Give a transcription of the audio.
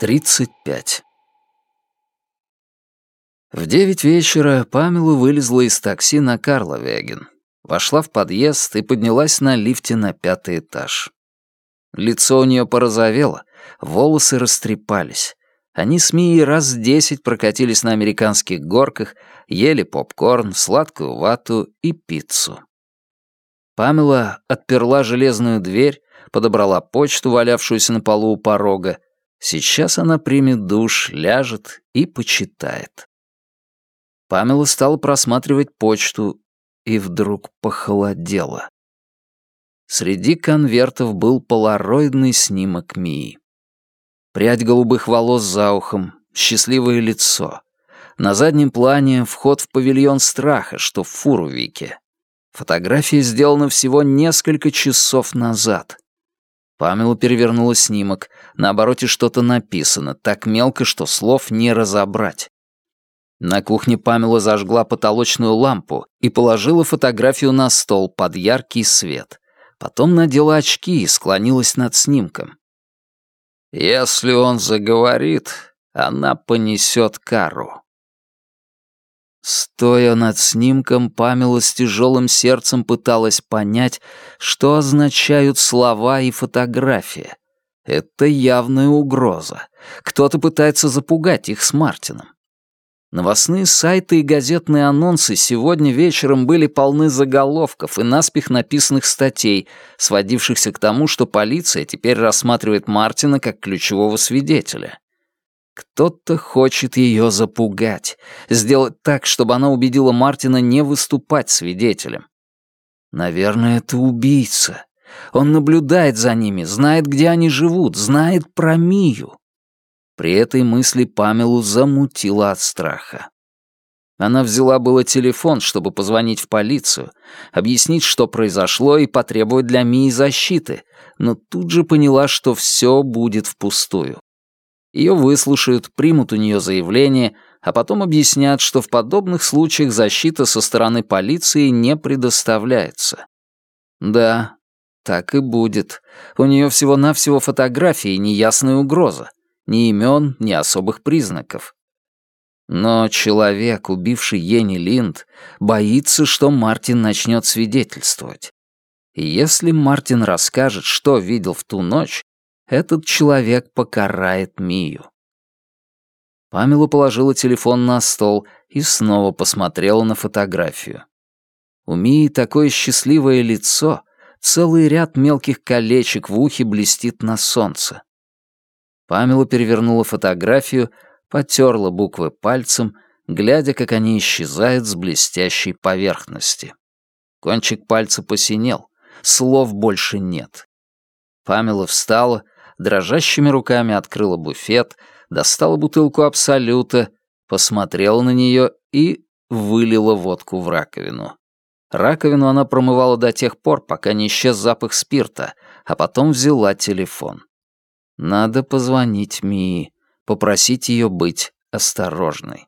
35. В девять вечера Памела вылезла из такси на Карловеген, вошла в подъезд и поднялась на лифте на пятый этаж. Лицо у нее порозовело, волосы растрепались. Они с Мией раз десять прокатились на американских горках, ели попкорн, сладкую вату и пиццу. Памела отперла железную дверь, подобрала почту, валявшуюся на полу у порога, Сейчас она примет душ, ляжет и почитает. Памела стала просматривать почту и вдруг похолодела. Среди конвертов был полароидный снимок Мии. Прядь голубых волос за ухом, счастливое лицо. На заднем плане вход в павильон страха, что в Фурувике. Фотография сделана всего несколько часов назад. Памела перевернула снимок. На обороте что-то написано, так мелко, что слов не разобрать. На кухне Памела зажгла потолочную лампу и положила фотографию на стол под яркий свет. Потом надела очки и склонилась над снимком. «Если он заговорит, она понесет кару». Стоя над снимком, Памела с тяжелым сердцем пыталась понять, что означают слова и фотография. Это явная угроза. Кто-то пытается запугать их с Мартином. Новостные сайты и газетные анонсы сегодня вечером были полны заголовков и наспех написанных статей, сводившихся к тому, что полиция теперь рассматривает Мартина как ключевого свидетеля. Кто-то хочет ее запугать, сделать так, чтобы она убедила Мартина не выступать свидетелем. Наверное, это убийца. Он наблюдает за ними, знает, где они живут, знает про Мию. При этой мысли Памелу замутила от страха. Она взяла было телефон, чтобы позвонить в полицию, объяснить, что произошло, и потребовать для Мии защиты, но тут же поняла, что все будет впустую. Ее выслушают, примут у нее заявление, а потом объяснят, что в подобных случаях защита со стороны полиции не предоставляется. Да, так и будет. У нее всего-навсего фотографии и неясная угроза. Ни имен, ни особых признаков. Но человек, убивший Ени Линд, боится, что Мартин начнет свидетельствовать. И если Мартин расскажет, что видел в ту ночь, этот человек покарает Мию. Памела положила телефон на стол и снова посмотрела на фотографию. У Мии такое счастливое лицо, целый ряд мелких колечек в ухе блестит на солнце. Памела перевернула фотографию, потерла буквы пальцем, глядя, как они исчезают с блестящей поверхности. Кончик пальца посинел, слов больше нет. Памела встала, дрожащими руками открыла буфет, достала бутылку Абсолюта, посмотрела на нее и вылила водку в раковину. Раковину она промывала до тех пор, пока не исчез запах спирта, а потом взяла телефон. Надо позвонить Мии, попросить ее быть осторожной.